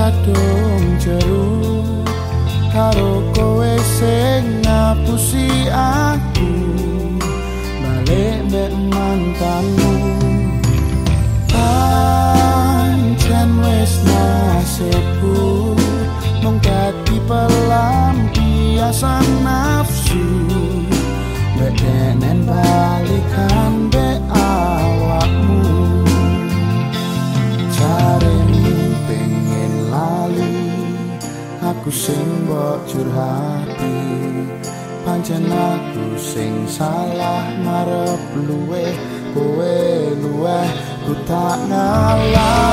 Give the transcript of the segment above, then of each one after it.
kadung jeruk karo kowe sing ngapusi aku. Balik mek mantanmu. Pancen wis nasibku mung dadi pelampiasan nafsu. Mek balikan hati pancen aku sing salah marep luwe kowe luwe ku tak ngalah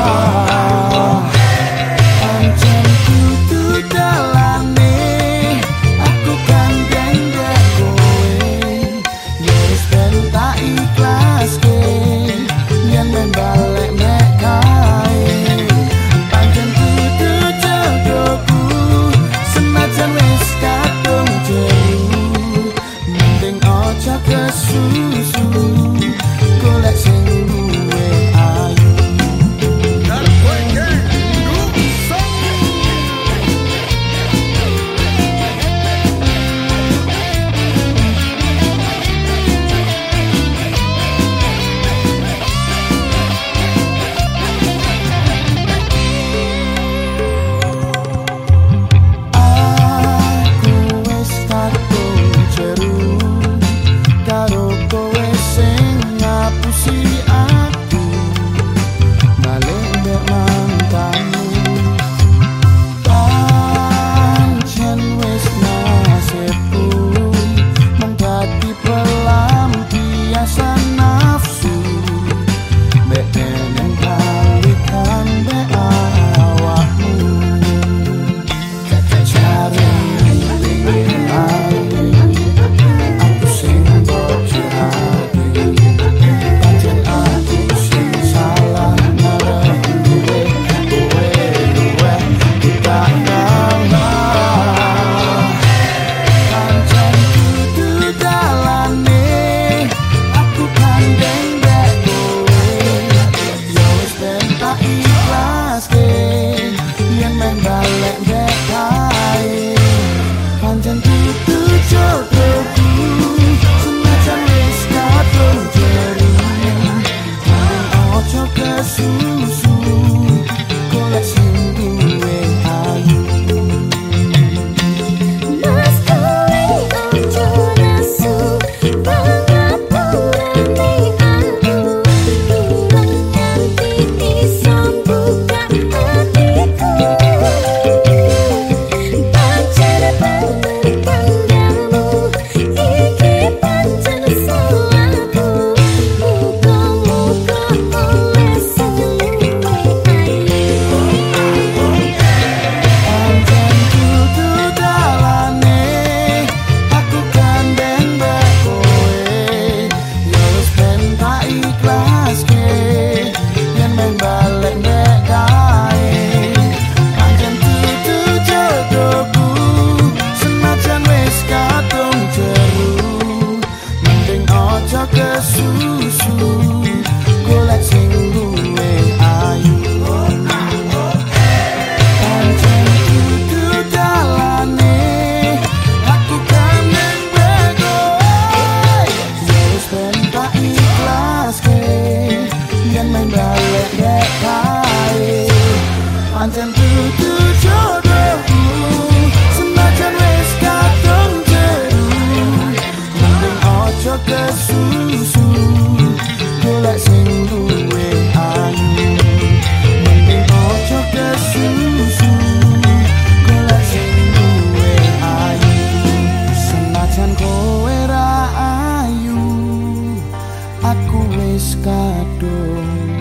wis kadung.